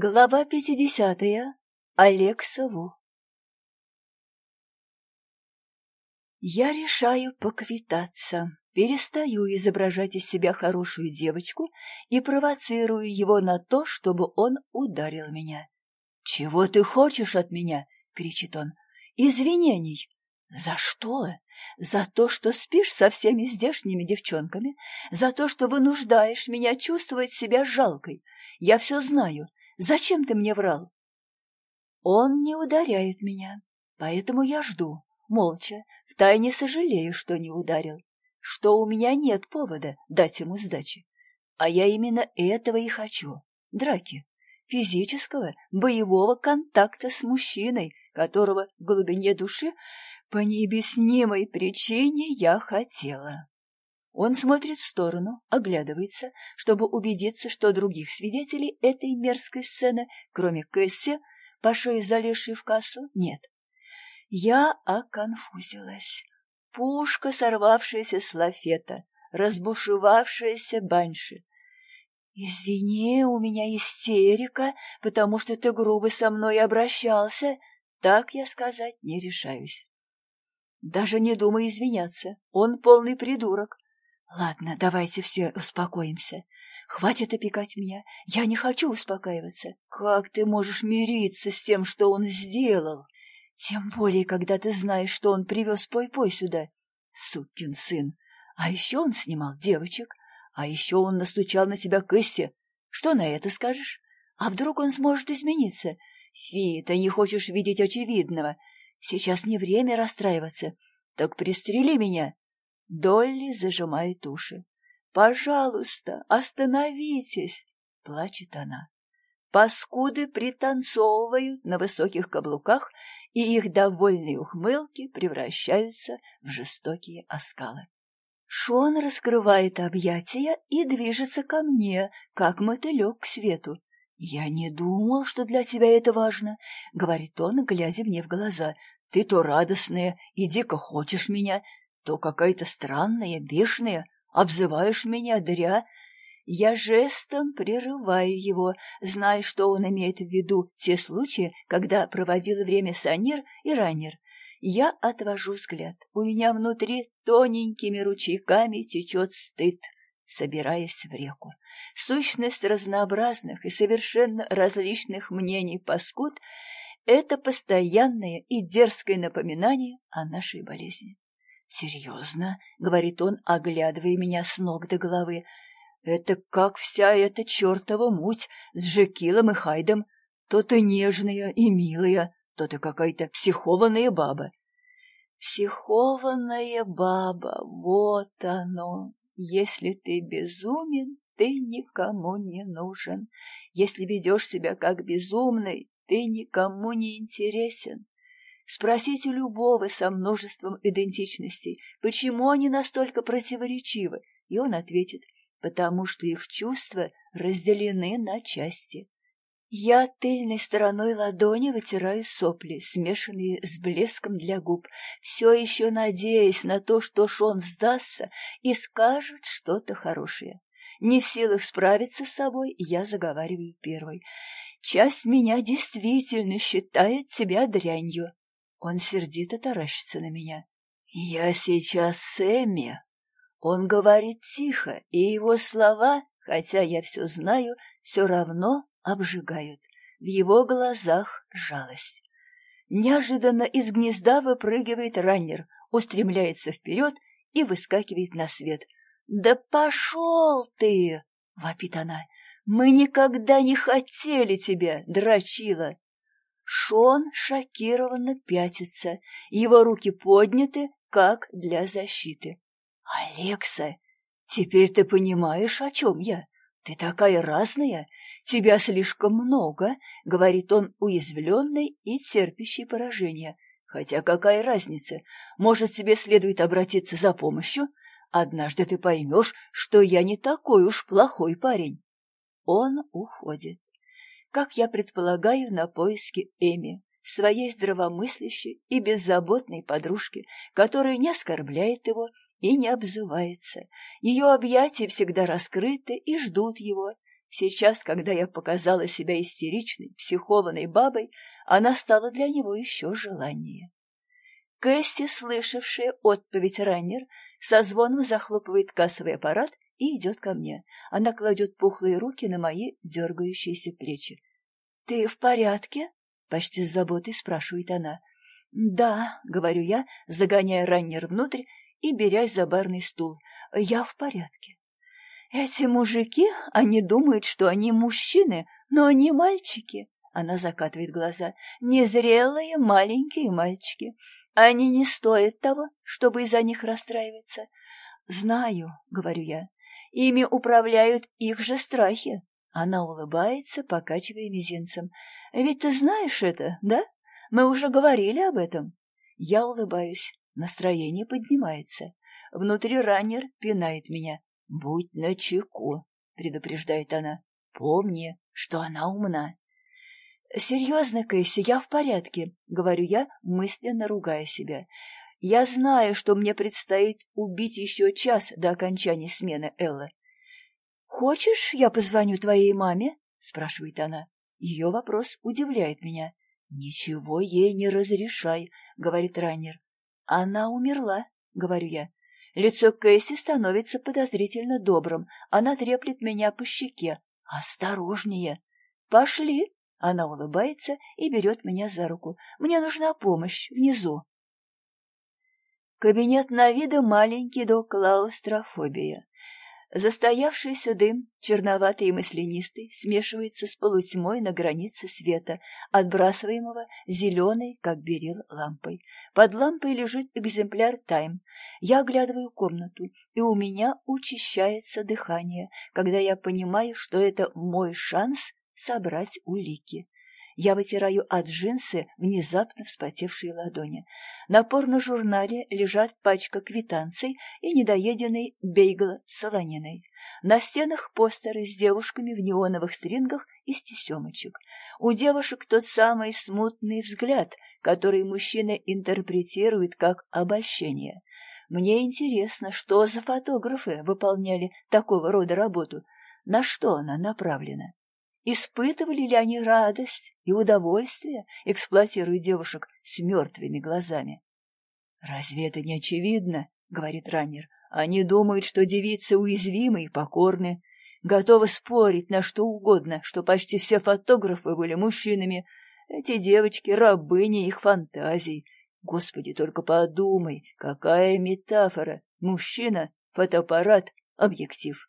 Глава пятидесятая. Алекса Ву. Я решаю поквитаться, перестаю изображать из себя хорошую девочку и провоцирую его на то, чтобы он ударил меня. «Чего ты хочешь от меня?» — кричит он. «Извинений!» «За что? За то, что спишь со всеми здешними девчонками? За то, что вынуждаешь меня чувствовать себя жалкой? Я все знаю, Зачем ты мне врал? Он не ударяет меня, поэтому я жду, молча, втайне сожалею, что не ударил, что у меня нет повода дать ему сдачи. А я именно этого и хочу — драки, физического, боевого контакта с мужчиной, которого в глубине души по необъяснимой причине я хотела. Он смотрит в сторону, оглядывается, чтобы убедиться, что других свидетелей этой мерзкой сцены, кроме Кэсси, по шее залезшей в кассу, нет. Я оконфузилась. Пушка, сорвавшаяся с лафета, разбушевавшаяся банши. «Извини, у меня истерика, потому что ты грубо со мной обращался. Так я сказать не решаюсь». Даже не думай извиняться, он полный придурок. Ладно, давайте все успокоимся. Хватит опекать меня. Я не хочу успокаиваться. Как ты можешь мириться с тем, что он сделал? Тем более, когда ты знаешь, что он привез Пой-Пой сюда. Сукин сын. А еще он снимал девочек. А еще он настучал на тебя Кэсси. Что на это скажешь? А вдруг он сможет измениться? Фи, ты не хочешь видеть очевидного. Сейчас не время расстраиваться. Так пристрели меня. Долли зажимает уши. «Пожалуйста, остановитесь!» — плачет она. Паскуды пританцовывают на высоких каблуках, и их довольные ухмылки превращаются в жестокие оскалы. Шон раскрывает объятия и движется ко мне, как мотылек к свету. «Я не думал, что для тебя это важно», — говорит он, глядя мне в глаза. «Ты то радостная и дико хочешь меня, то какая-то странная, бешеная, обзываешь меня дря. Я жестом прерываю его, зная, что он имеет в виду те случаи, когда проводил время Санир и Раннер. Я отвожу взгляд. У меня внутри тоненькими ручейками течет стыд, собираясь в реку. Сущность разнообразных и совершенно различных мнений паскуд — это постоянное и дерзкое напоминание о нашей болезни. «Серьезно?» — говорит он, оглядывая меня с ног до головы. «Это как вся эта чертова муть с Джекилом и Хайдом. То ты нежная и милая, то ты какая-то психованная баба». «Психованная баба, вот оно! Если ты безумен, ты никому не нужен. Если ведешь себя как безумный, ты никому не интересен. Спросите любого со множеством идентичностей, почему они настолько противоречивы, и он ответит, потому что их чувства разделены на части. Я тыльной стороной ладони вытираю сопли, смешанные с блеском для губ, все еще надеясь на то, что Шон сдастся и скажет что-то хорошее. Не в силах справиться с собой, я заговариваю первой. Часть меня действительно считает себя дрянью. Он сердито таращится на меня. «Я сейчас с Эмми». Он говорит тихо, и его слова, хотя я все знаю, все равно обжигают. В его глазах жалость. Неожиданно из гнезда выпрыгивает раннер, устремляется вперед и выскакивает на свет. «Да пошел ты!» — вопит она. «Мы никогда не хотели тебя, дрочила!» Шон шокированно пятится, его руки подняты, как для защиты. «Алекса, теперь ты понимаешь, о чем я? Ты такая разная, тебя слишком много», — говорит он уязвленный и терпящий поражение. «Хотя какая разница? Может, тебе следует обратиться за помощью? Однажды ты поймешь, что я не такой уж плохой парень». Он уходит как я предполагаю, на поиски Эми, своей здравомыслящей и беззаботной подружки, которая не оскорбляет его и не обзывается. Ее объятия всегда раскрыты и ждут его. Сейчас, когда я показала себя истеричной, психованной бабой, она стала для него еще желаннее. Кэсси, слышавшая отповедь раннер, со звоном захлопывает кассовый аппарат и идет ко мне. Она кладет пухлые руки на мои дергающиеся плечи. — Ты в порядке? — почти с заботой спрашивает она. — Да, — говорю я, загоняя раннер внутрь и берясь за барный стул. — Я в порядке. Эти мужики, они думают, что они мужчины, но они мальчики. Она закатывает глаза. Незрелые маленькие мальчики. Они не стоят того, чтобы из-за них расстраиваться. Знаю, говорю я. Ими управляют их же страхи. Она улыбается, покачивая мизинцем. Ведь ты знаешь это, да? Мы уже говорили об этом. Я улыбаюсь. Настроение поднимается. Внутри раннер пинает меня. «Будь начеку», — предупреждает она. «Помни, что она умна». «Серьезно, Кэсси, я в порядке», — говорю я, мысленно ругая себя. «Я знаю, что мне предстоит убить еще час до окончания смены Эллы». «Хочешь, я позвоню твоей маме?» — спрашивает она. Ее вопрос удивляет меня. «Ничего ей не разрешай», — говорит раннер. «Она умерла», — говорю я. Лицо Кэсси становится подозрительно добрым. Она треплет меня по щеке. «Осторожнее!» «Пошли!» Она улыбается и берет меня за руку. «Мне нужна помощь. Внизу». Кабинет на виду маленький до клаустрофобия. Застоявшийся дым, черноватый и маслянистый, смешивается с полутьмой на границе света, отбрасываемого зеленой, как берил, лампой. Под лампой лежит экземпляр «Тайм». Я оглядываю комнату, и у меня учащается дыхание, когда я понимаю, что это мой шанс собрать улики. Я вытираю от джинсы внезапно вспотевшие ладони. На порно-журнале лежат пачка квитанций и недоеденный бейгл с солониной. На стенах постеры с девушками в неоновых стрингах из тесемочек. У девушек тот самый смутный взгляд, который мужчина интерпретирует как обольщение. Мне интересно, что за фотографы выполняли такого рода работу, на что она направлена. Испытывали ли они радость и удовольствие, эксплуатируя девушек с мертвыми глазами? «Разве это не очевидно?» — говорит раннер. «Они думают, что девицы уязвимы и покорны, готовы спорить на что угодно, что почти все фотографы были мужчинами. Эти девочки — рабыни их фантазий. Господи, только подумай, какая метафора! Мужчина, фотоаппарат, объектив».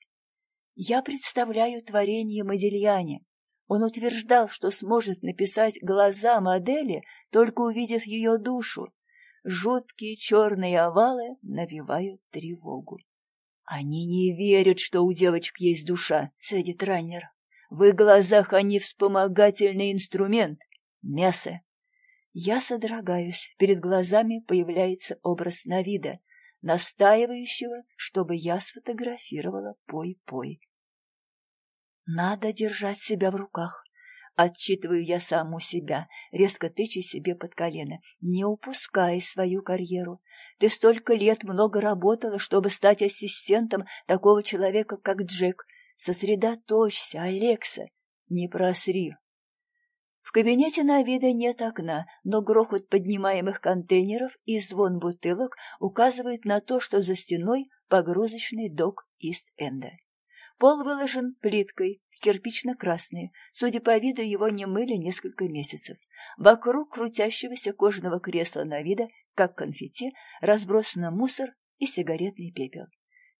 Я представляю творение Модельяне, он утверждал, что сможет написать глаза модели, только увидев ее душу. Жуткие черные овалы навевают тревогу. «Они не верят, что у девочек есть душа», — цедит раннер. «В их глазах они вспомогательный инструмент. Мясо». Я содрогаюсь. Перед глазами появляется образ Навида, настаивающего, чтобы я сфотографировала пой-пой. Надо держать себя в руках. Отчитываю я саму себя, резко тыча себе под колено. Не упускай свою карьеру. Ты столько лет много работала, чтобы стать ассистентом такого человека, как Джек. Сосредоточься, Алекса. Не просри. В кабинете на вида нет окна, но грохот поднимаемых контейнеров и звон бутылок указывают на то, что за стеной погрузочный док Ист-Энда. Пол выложен плиткой, кирпично-красный. Судя по виду, его не мыли несколько месяцев. Вокруг крутящегося кожаного кресла на вида, как конфетти, разбросано мусор и сигаретный пепел.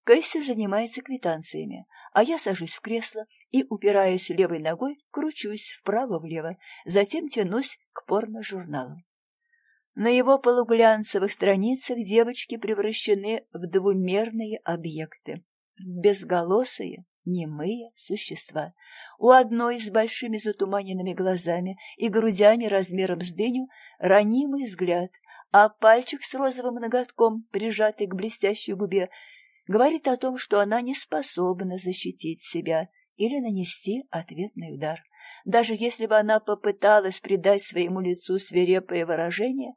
Кэсси занимается квитанциями, а я сажусь в кресло и, упираясь левой ногой, кручусь вправо-влево, затем тянусь к порно-журналу. На его полуглянцевых страницах девочки превращены в двумерные объекты безголосые, немые существа. У одной с большими затуманенными глазами и грудями размером с дыню ранимый взгляд, а пальчик с розовым ноготком, прижатый к блестящей губе, говорит о том, что она не способна защитить себя или нанести ответный удар. Даже если бы она попыталась придать своему лицу свирепое выражение,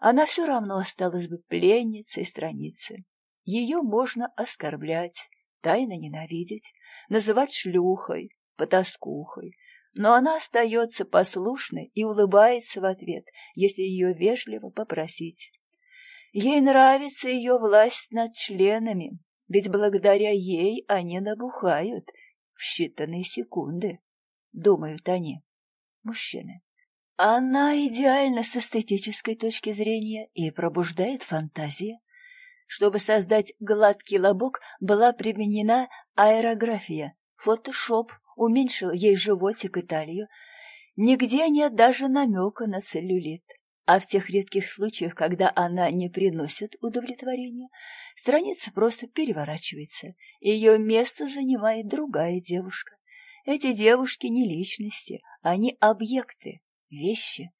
она все равно осталась бы пленницей страницы. Ее можно оскорблять, тайно ненавидеть, называть шлюхой, потаскухой, но она остается послушной и улыбается в ответ, если ее вежливо попросить. Ей нравится ее власть над членами, ведь благодаря ей они набухают в считанные секунды, думают они, мужчины. Она идеальна с эстетической точки зрения и пробуждает фантазии. Чтобы создать гладкий лобок, была применена аэрография. Фотошоп уменьшил ей животик и талию. Нигде нет даже намека на целлюлит. А в тех редких случаях, когда она не приносит удовлетворения, страница просто переворачивается, ее место занимает другая девушка. Эти девушки не личности, они объекты, вещи,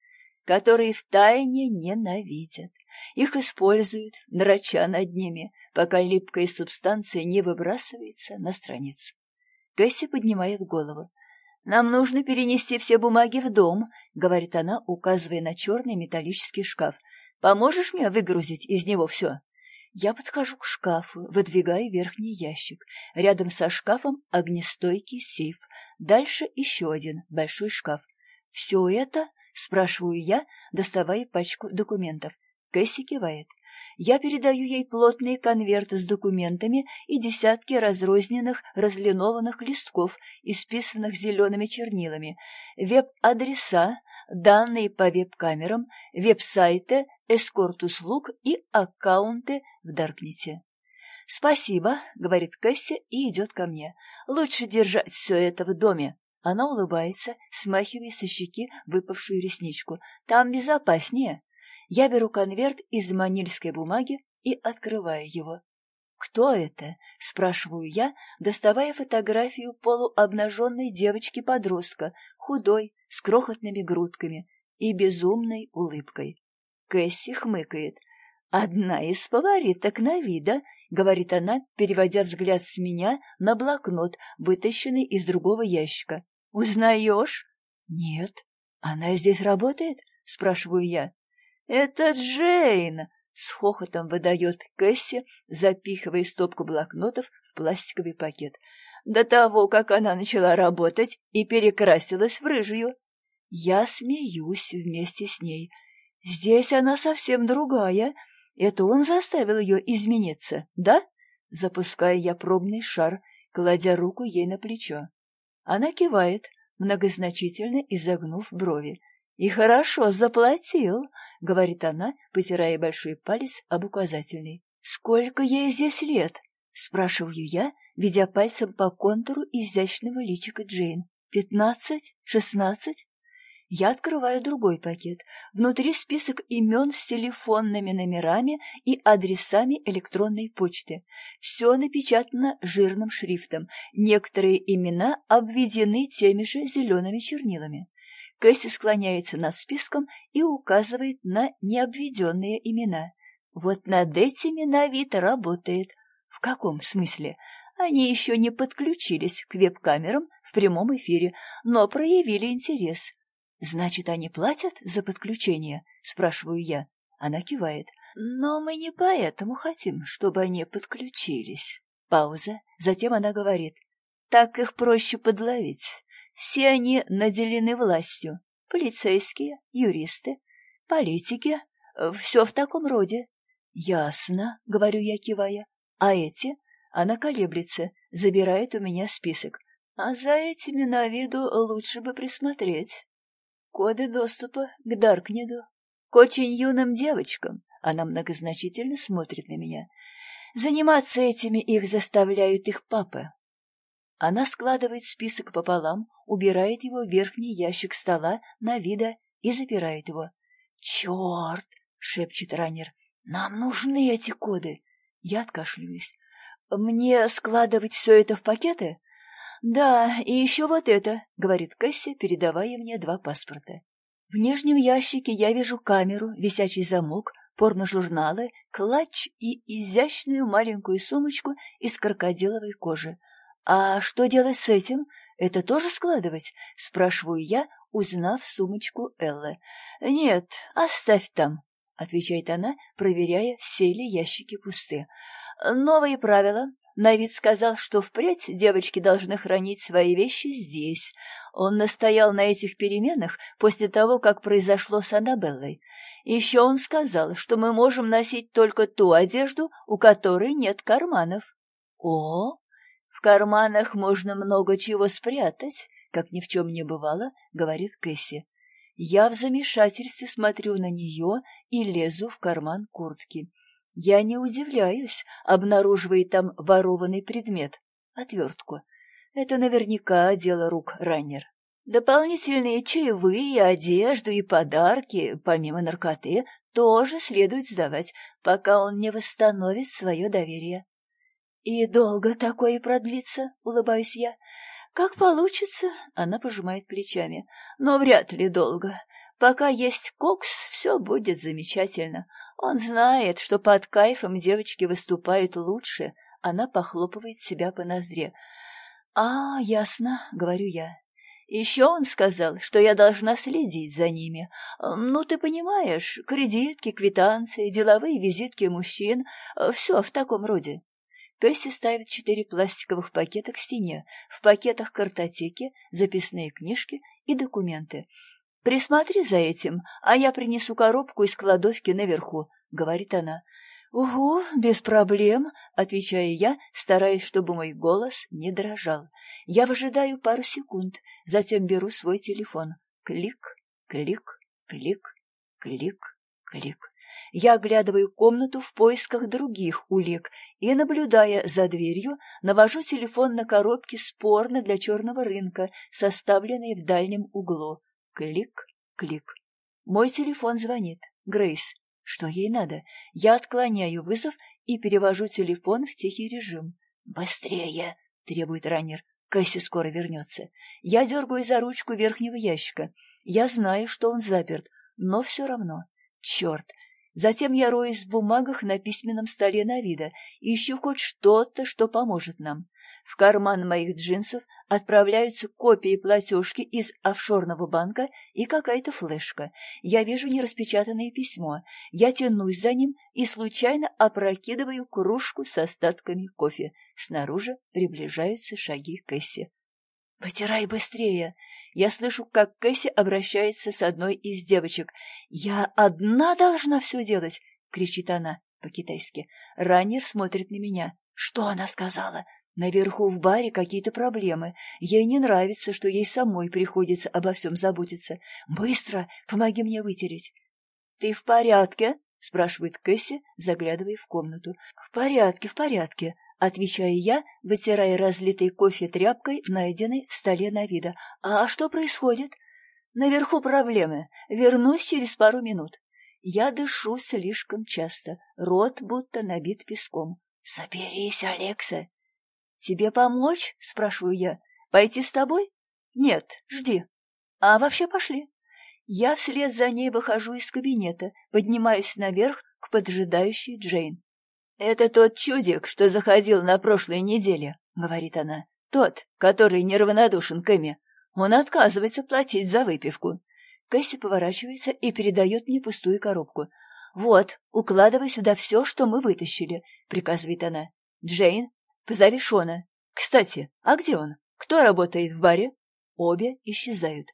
которые втайне ненавидят. Их используют, драча над ними, пока липкая субстанция не выбрасывается на страницу. Кэсси поднимает голову. «Нам нужно перенести все бумаги в дом», — говорит она, указывая на черный металлический шкаф. «Поможешь мне выгрузить из него все?» Я подхожу к шкафу, выдвигаю верхний ящик. Рядом со шкафом огнестойкий сейф. Дальше еще один большой шкаф. «Все это?» — спрашиваю я, доставая пачку документов. Кэсси кивает. Я передаю ей плотные конверты с документами и десятки разрозненных разлинованных листков, исписанных зелеными чернилами, веб-адреса, данные по веб-камерам, веб-сайты, эскорт-услуг и аккаунты в Даркнете. «Спасибо», — говорит Кэсси и идет ко мне. «Лучше держать все это в доме». Она улыбается, смахивая со щеки выпавшую ресничку. «Там безопаснее». Я беру конверт из манильской бумаги и открываю его. «Кто это?» — спрашиваю я, доставая фотографию полуобнаженной девочки-подростка, худой, с крохотными грудками и безумной улыбкой. Кэсси хмыкает. «Одна из фавориток на вида», — говорит она, переводя взгляд с меня на блокнот, вытащенный из другого ящика. «Узнаешь?» «Нет». «Она здесь работает?» — спрашиваю я. «Это Джейн!» — с хохотом выдает Кэсси, запихивая стопку блокнотов в пластиковый пакет. До того, как она начала работать и перекрасилась в рыжую. Я смеюсь вместе с ней. Здесь она совсем другая. Это он заставил ее измениться, да? Запускаю я пробный шар, кладя руку ей на плечо. Она кивает, многозначительно изогнув брови. «И хорошо заплатил», — говорит она, потирая большой палец об указательный. «Сколько ей здесь лет?» — спрашиваю я, ведя пальцем по контуру изящного личика Джейн. «Пятнадцать? Шестнадцать?» Я открываю другой пакет. Внутри список имен с телефонными номерами и адресами электронной почты. Все напечатано жирным шрифтом. Некоторые имена обведены теми же зелеными чернилами. Кэсси склоняется над списком и указывает на необведенные имена. Вот над этими Навита работает. В каком смысле? Они еще не подключились к веб-камерам в прямом эфире, но проявили интерес. «Значит, они платят за подключение?» — спрашиваю я. Она кивает. «Но мы не поэтому хотим, чтобы они подключились». Пауза. Затем она говорит. «Так их проще подловить. Все они наделены властью. Полицейские, юристы, политики. Все в таком роде. Ясно, говорю я, кивая. А эти? Она колеблется, забирает у меня список. А за этими на виду лучше бы присмотреть. Коды доступа к Даркнеду. К очень юным девочкам. Она многозначительно смотрит на меня. Заниматься этими их заставляют их папы. Она складывает список пополам, убирает его в верхний ящик стола на вида и запирает его. «Черт!» — шепчет раннер. «Нам нужны эти коды!» Я откашливаюсь. «Мне складывать все это в пакеты?» «Да, и еще вот это», — говорит Кэсси, передавая мне два паспорта. В нижнем ящике я вижу камеру, висячий замок, порножурналы, клатч и изящную маленькую сумочку из крокодиловой кожи. «А что делать с этим? Это тоже складывать?» — спрашиваю я, узнав сумочку Эллы. «Нет, оставь там», — отвечает она, проверяя, все ли ящики пусты. «Новые правила. Навид сказал, что впредь девочки должны хранить свои вещи здесь. Он настоял на этих переменах после того, как произошло с Аннабеллой. Еще он сказал, что мы можем носить только ту одежду, у которой нет карманов. О, в карманах можно много чего спрятать, как ни в чем не бывало, говорит Кэсси. Я в замешательстве смотрю на нее и лезу в карман куртки. Я не удивляюсь, обнаруживая там ворованный предмет — отвертку. Это наверняка дело рук раннер. Дополнительные чаевые, одежду и подарки, помимо наркоты, тоже следует сдавать, пока он не восстановит свое доверие. «И долго такое продлится?» — улыбаюсь я. «Как получится?» — она пожимает плечами. «Но вряд ли долго. Пока есть кокс, все будет замечательно. Он знает, что под кайфом девочки выступают лучше. Она похлопывает себя по ноздре. «А, ясно», — говорю я. Еще он сказал, что я должна следить за ними. Ну, ты понимаешь, кредитки, квитанции, деловые визитки мужчин — все в таком роде. Кэсси ставит четыре пластиковых пакета к стене. В пакетах картотеки, записные книжки и документы. «Присмотри за этим, а я принесу коробку из кладовки наверху», — говорит она. «Угу, без проблем», — отвечаю я, стараясь, чтобы мой голос не дрожал. Я выжидаю пару секунд, затем беру свой телефон. Клик, клик, клик, клик, клик. Я оглядываю комнату в поисках других улик и, наблюдая за дверью, навожу телефон на коробке спорно для черного рынка, составленной в дальнем углу. Клик, клик. Мой телефон звонит. Грейс. Что ей надо? Я отклоняю вызов и перевожу телефон в тихий режим. «Быстрее!» — требует раннер. Кэсси скоро вернется. Я дергаю за ручку верхнего ящика. Я знаю, что он заперт, но все равно. Черт, Затем я роюсь в бумагах на письменном столе Навида, ищу хоть что-то, что поможет нам. В карман моих джинсов отправляются копии платежки из офшорного банка и какая-то флешка. Я вижу нераспечатанное письмо. Я тянусь за ним и случайно опрокидываю кружку с остатками кофе. Снаружи приближаются шаги Кэсси. «Вытирай быстрее!» Я слышу, как Кэсси обращается с одной из девочек. «Я одна должна все делать!» — кричит она по-китайски. Раннер смотрит на меня. «Что она сказала?» Наверху в баре какие-то проблемы. Ей не нравится, что ей самой приходится обо всем заботиться. Быстро, помоги мне вытереть. — Ты в порядке? — спрашивает Кэсси, заглядывая в комнату. — В порядке, в порядке, Отвечаю я, вытирая разлитый кофе тряпкой, найденной в столе на вида. «А что происходит?» «Наверху проблемы. Вернусь через пару минут». Я дышу слишком часто, рот будто набит песком. «Соберись, Алекса!» «Тебе помочь?» — спрашиваю я. «Пойти с тобой?» «Нет, жди». «А вообще пошли». Я вслед за ней выхожу из кабинета, поднимаюсь наверх к поджидающей Джейн. «Это тот чудик, что заходил на прошлой неделе», — говорит она. «Тот, который неравнодушен к Эми. Он отказывается платить за выпивку». Кэсси поворачивается и передает мне пустую коробку. «Вот, укладывай сюда все, что мы вытащили», — приказывает она. «Джейн, позови Шона. Кстати, а где он? Кто работает в баре?» Обе исчезают.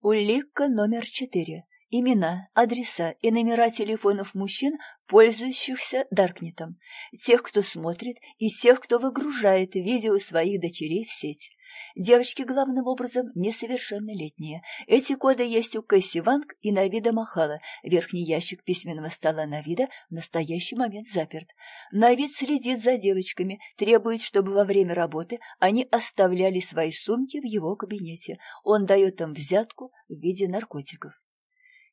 Улика номер четыре. Имена, адреса и номера телефонов мужчин, пользующихся Даркнетом, тех, кто смотрит, и тех, кто выгружает видео своих дочерей в сеть. Девочки, главным образом, несовершеннолетние. Эти коды есть у Кэсси Ванг и Навида Махала. Верхний ящик письменного стола Навида в настоящий момент заперт. Навид следит за девочками, требует, чтобы во время работы они оставляли свои сумки в его кабинете. Он дает им взятку в виде наркотиков.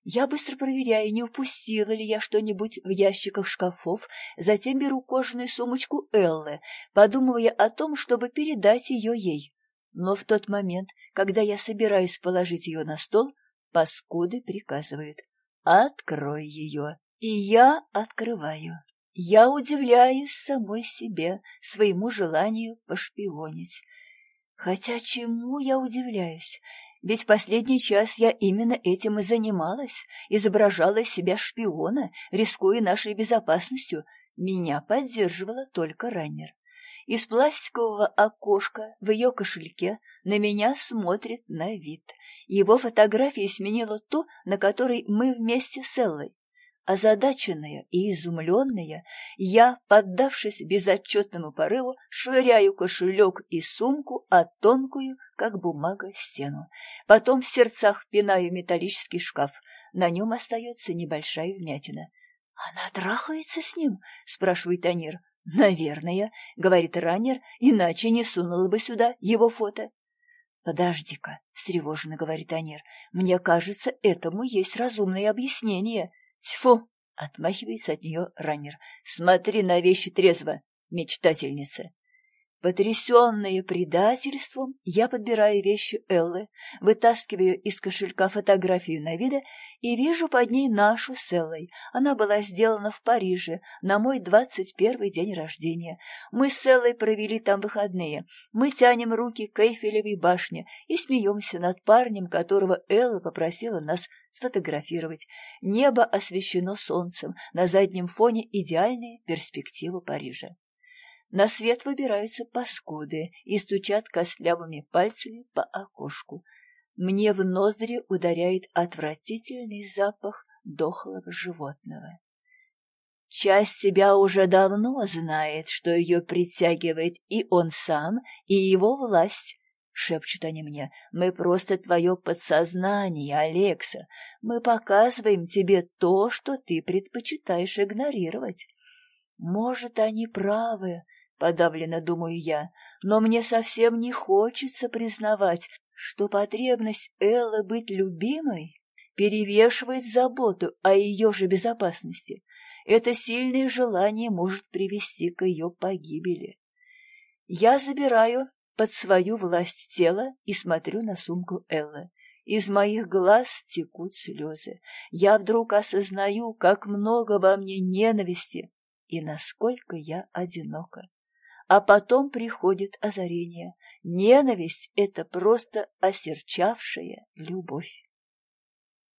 Я быстро проверяю, не упустила ли я что-нибудь в ящиках шкафов, затем беру кожаную сумочку Эллы, подумывая о том, чтобы передать ее ей. Но в тот момент, когда я собираюсь положить ее на стол, паскуды приказывают «Открой ее». И я открываю. Я удивляюсь самой себе, своему желанию пошпионить. Хотя чему я удивляюсь? Ведь последний час я именно этим и занималась, изображала из себя шпиона, рискуя нашей безопасностью. Меня поддерживала только раннер. Из пластикового окошка в ее кошельке на меня смотрит на вид. Его фотография сменила ту, на которой мы вместе с Эллой. Озадаченная и изумленная, я, поддавшись безотчетному порыву, швыряю кошелек и сумку, а тонкую, как бумага, стену. Потом в сердцах пинаю металлический шкаф. На нем остается небольшая вмятина. «Она трахается с ним?» — спрашивает Анир. «Наверное», — говорит раннер, — «иначе не сунула бы сюда его фото». «Подожди-ка», — встревоженно говорит Анир, — «мне кажется, этому есть разумное объяснение». Тьфу! Отмахивается от нее раннер. Смотри на вещи трезво, мечтательница. Потрясенная предательством, я подбираю вещи Эллы, вытаскиваю из кошелька фотографию на вида и вижу под ней нашу с Эллой. Она была сделана в Париже на мой двадцать первый день рождения. Мы с Эллой провели там выходные. Мы тянем руки к Эйфелевой башне и смеемся над парнем, которого Элла попросила нас сфотографировать. Небо освещено солнцем, на заднем фоне идеальная перспектива Парижа. На свет выбираются паскуды и стучат костлявыми пальцами по окошку. Мне в ноздри ударяет отвратительный запах дохлого животного. Часть тебя уже давно знает, что ее притягивает и он сам, и его власть. Шепчут они мне. Мы просто твое подсознание, Алекса. Мы показываем тебе то, что ты предпочитаешь игнорировать. Может, они правы, подавленно думаю я, но мне совсем не хочется признавать, что потребность Эллы быть любимой перевешивает заботу о ее же безопасности. Это сильное желание может привести к ее погибели. Я забираю под свою власть тело и смотрю на сумку Эллы. Из моих глаз текут слезы. Я вдруг осознаю, как много во мне ненависти и насколько я одинока. А потом приходит озарение. Ненависть — это просто осерчавшая любовь.